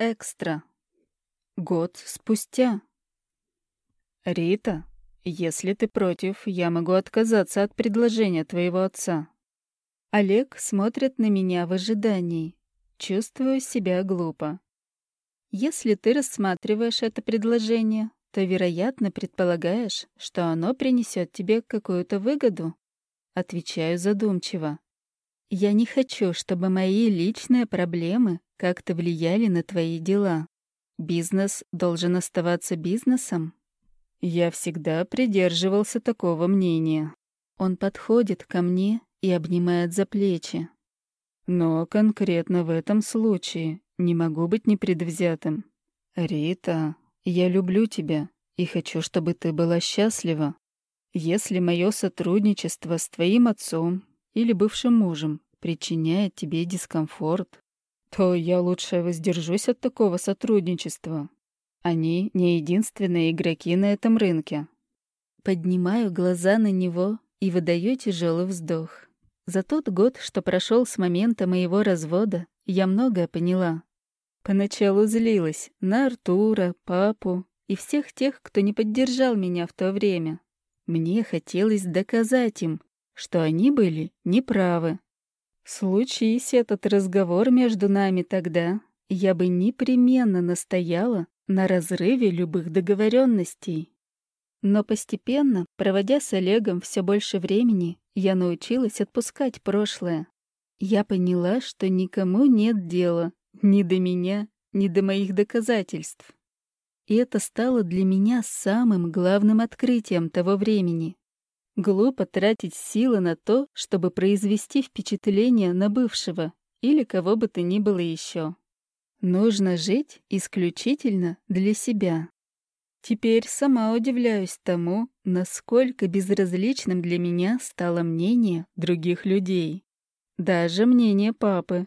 Экстра. Год спустя. Рита, если ты против, я могу отказаться от предложения твоего отца. Олег смотрит на меня в ожидании. Чувствую себя глупо. Если ты рассматриваешь это предложение, то, вероятно, предполагаешь, что оно принесет тебе какую-то выгоду. Отвечаю задумчиво. Я не хочу, чтобы мои личные проблемы как-то влияли на твои дела. Бизнес должен оставаться бизнесом. Я всегда придерживался такого мнения. Он подходит ко мне и обнимает за плечи. Но конкретно в этом случае не могу быть непредвзятым. Рита, я люблю тебя и хочу, чтобы ты была счастлива. Если мое сотрудничество с твоим отцом или бывшим мужем причиняет тебе дискомфорт, то я лучше воздержусь от такого сотрудничества. Они не единственные игроки на этом рынке. Поднимаю глаза на него и выдаю тяжелый вздох. За тот год, что прошел с момента моего развода, я многое поняла. Поначалу злилась на Артура, папу и всех тех, кто не поддержал меня в то время. Мне хотелось доказать им, что они были неправы. Случись этот разговор между нами тогда, я бы непременно настояла на разрыве любых договоренностей. Но постепенно, проводя с Олегом все больше времени, я научилась отпускать прошлое. Я поняла, что никому нет дела ни до меня, ни до моих доказательств. И это стало для меня самым главным открытием того времени. Глупо тратить силы на то, чтобы произвести впечатление на бывшего или кого бы то ни было еще. Нужно жить исключительно для себя. Теперь сама удивляюсь тому, насколько безразличным для меня стало мнение других людей. Даже мнение папы.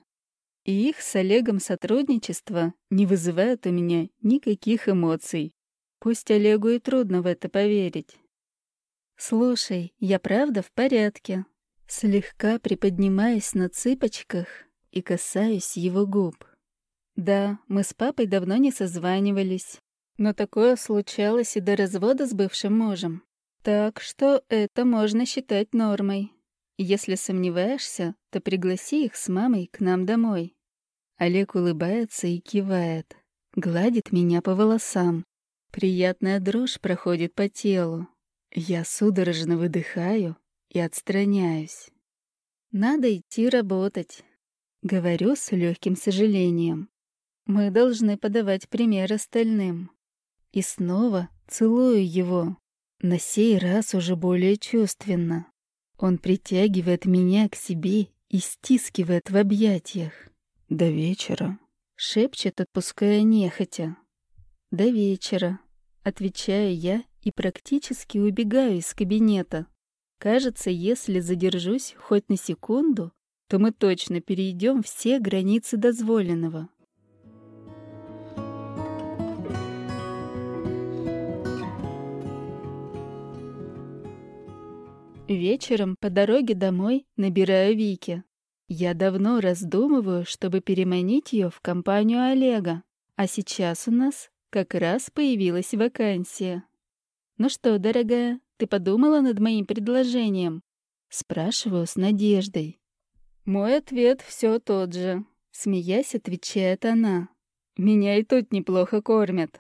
И их с Олегом сотрудничество не вызывает у меня никаких эмоций. Пусть Олегу и трудно в это поверить. «Слушай, я правда в порядке?» Слегка приподнимаюсь на цыпочках и касаюсь его губ. Да, мы с папой давно не созванивались, но такое случалось и до развода с бывшим мужем. Так что это можно считать нормой. Если сомневаешься, то пригласи их с мамой к нам домой. Олег улыбается и кивает, гладит меня по волосам. Приятная дрожь проходит по телу. Я судорожно выдыхаю и отстраняюсь. Надо идти работать. Говорю с легким сожалением. Мы должны подавать пример остальным. И снова целую его. На сей раз уже более чувственно. Он притягивает меня к себе и стискивает в объятиях. «До вечера», — шепчет, отпуская нехотя. «До вечера», — отвечаю я и практически убегаю из кабинета. Кажется, если задержусь хоть на секунду, то мы точно перейдем все границы дозволенного. Вечером по дороге домой набираю Вики. Я давно раздумываю, чтобы переманить ее в компанию Олега, а сейчас у нас как раз появилась вакансия. «Ну что, дорогая, ты подумала над моим предложением?» Спрашиваю с надеждой. Мой ответ все тот же. Смеясь, отвечает она. «Меня и тут неплохо кормят».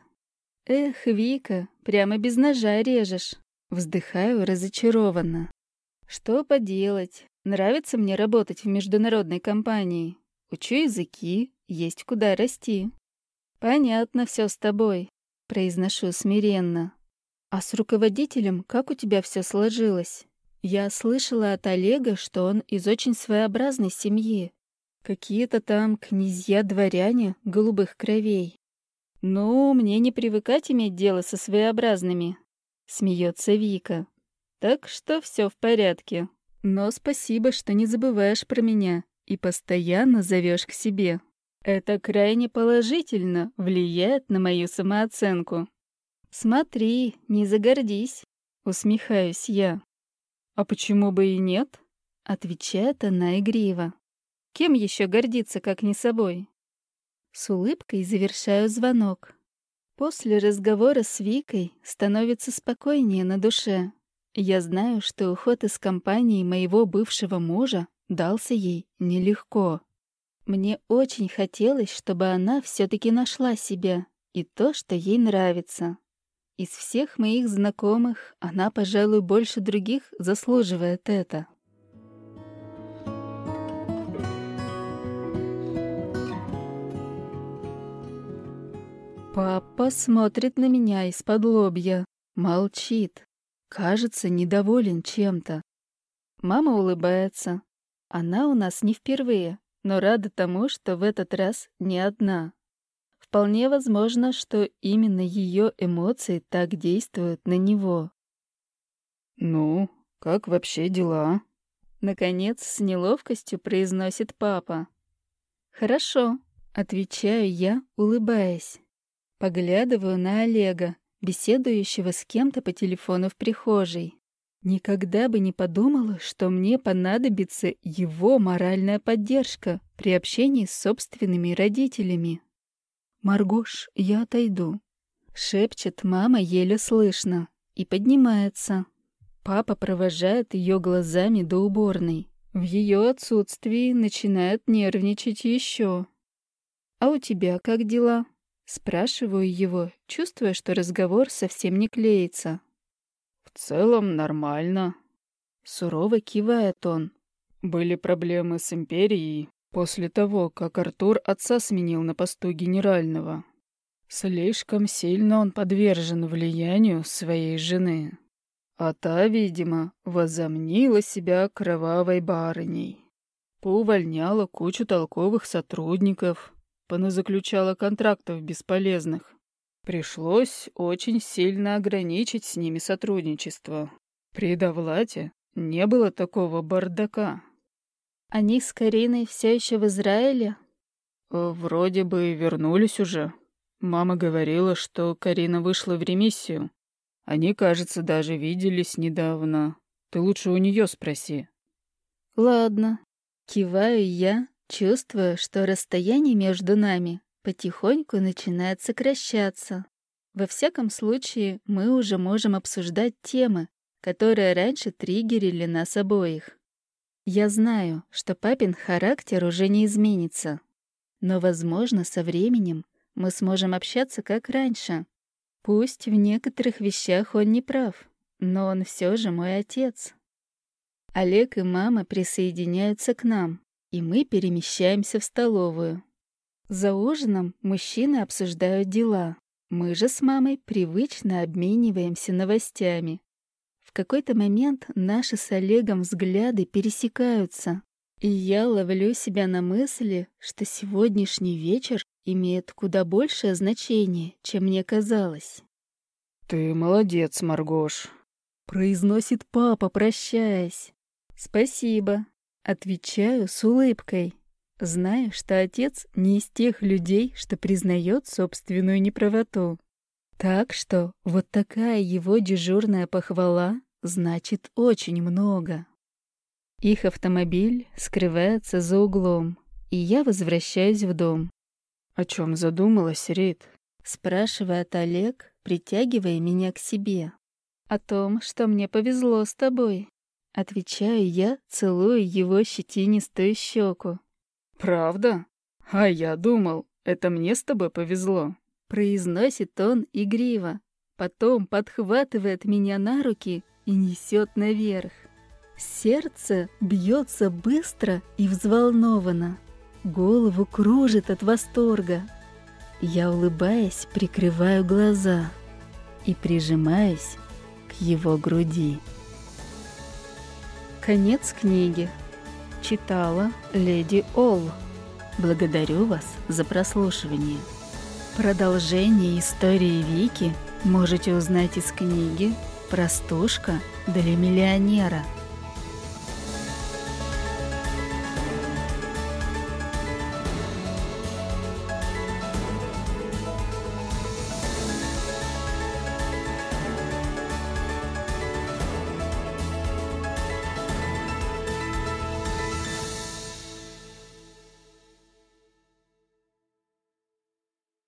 «Эх, Вика, прямо без ножа режешь». Вздыхаю разочарованно. «Что поделать? Нравится мне работать в международной компании. Учу языки, есть куда расти». «Понятно все с тобой», — произношу смиренно. «А с руководителем как у тебя все сложилось?» «Я слышала от Олега, что он из очень своеобразной семьи. Какие-то там князья-дворяне голубых кровей. Ну, мне не привыкать иметь дело со своеобразными», — смеется Вика. «Так что все в порядке. Но спасибо, что не забываешь про меня и постоянно зовешь к себе. Это крайне положительно влияет на мою самооценку». «Смотри, не загордись», — усмехаюсь я. «А почему бы и нет?» — отвечает она игриво. «Кем еще гордиться, как не собой?» С улыбкой завершаю звонок. После разговора с Викой становится спокойнее на душе. Я знаю, что уход из компании моего бывшего мужа дался ей нелегко. Мне очень хотелось, чтобы она все таки нашла себя и то, что ей нравится. Из всех моих знакомых она, пожалуй, больше других заслуживает это. Папа смотрит на меня из-под лобья, молчит, кажется, недоволен чем-то. Мама улыбается. Она у нас не впервые, но рада тому, что в этот раз не одна. Вполне возможно, что именно ее эмоции так действуют на него. «Ну, как вообще дела?» Наконец, с неловкостью произносит папа. «Хорошо», — отвечаю я, улыбаясь. Поглядываю на Олега, беседующего с кем-то по телефону в прихожей. Никогда бы не подумала, что мне понадобится его моральная поддержка при общении с собственными родителями. «Маргош, я отойду», — шепчет мама еле слышно и поднимается. Папа провожает ее глазами до уборной. В ее отсутствии начинает нервничать еще. «А у тебя как дела?» Спрашиваю его, чувствуя, что разговор совсем не клеится. «В целом нормально», — сурово кивает он. «Были проблемы с Империей после того, как Артур отца сменил на посту генерального. Слишком сильно он подвержен влиянию своей жены. А та, видимо, возомнила себя кровавой барыней. Поувольняла кучу толковых сотрудников, поназаключала контрактов бесполезных. Пришлось очень сильно ограничить с ними сотрудничество. При Довлате не было такого бардака. Они с Кариной все еще в Израиле? Э, вроде бы вернулись уже. Мама говорила, что Карина вышла в ремиссию. Они, кажется, даже виделись недавно. Ты лучше у нее спроси. Ладно. Киваю я, чувствуя, что расстояние между нами потихоньку начинает сокращаться. Во всяком случае, мы уже можем обсуждать темы, которые раньше триггерили нас обоих. Я знаю, что папин характер уже не изменится. Но, возможно, со временем мы сможем общаться как раньше. Пусть в некоторых вещах он не прав, но он все же мой отец. Олег и мама присоединяются к нам, и мы перемещаемся в столовую. За ужином мужчины обсуждают дела. Мы же с мамой привычно обмениваемся новостями. В какой-то момент наши с Олегом взгляды пересекаются, и я ловлю себя на мысли, что сегодняшний вечер имеет куда большее значение, чем мне казалось. «Ты молодец, Маргош», — произносит папа, прощаясь. «Спасибо», Отвечаю с улыбкой, зная, что отец не из тех людей, что признает собственную неправоту. Так что вот такая его дежурная похвала значит очень много. Их автомобиль скрывается за углом, и я возвращаюсь в дом. «О чем задумалась, Рит?» — спрашивает Олег, притягивая меня к себе. «О том, что мне повезло с тобой», Отвечаю я, целую его щетинистую щеку. «Правда? А я думал, это мне с тобой повезло», — произносит он игриво. Потом подхватывает меня на руки и несет наверх. Сердце бьется быстро и взволнованно. Голову кружит от восторга. Я, улыбаясь, прикрываю глаза и прижимаюсь к его груди. Конец книги. Читала леди Олл. Благодарю вас за прослушивание. Продолжение истории Вики можете узнать из книги «Простушка для миллионера»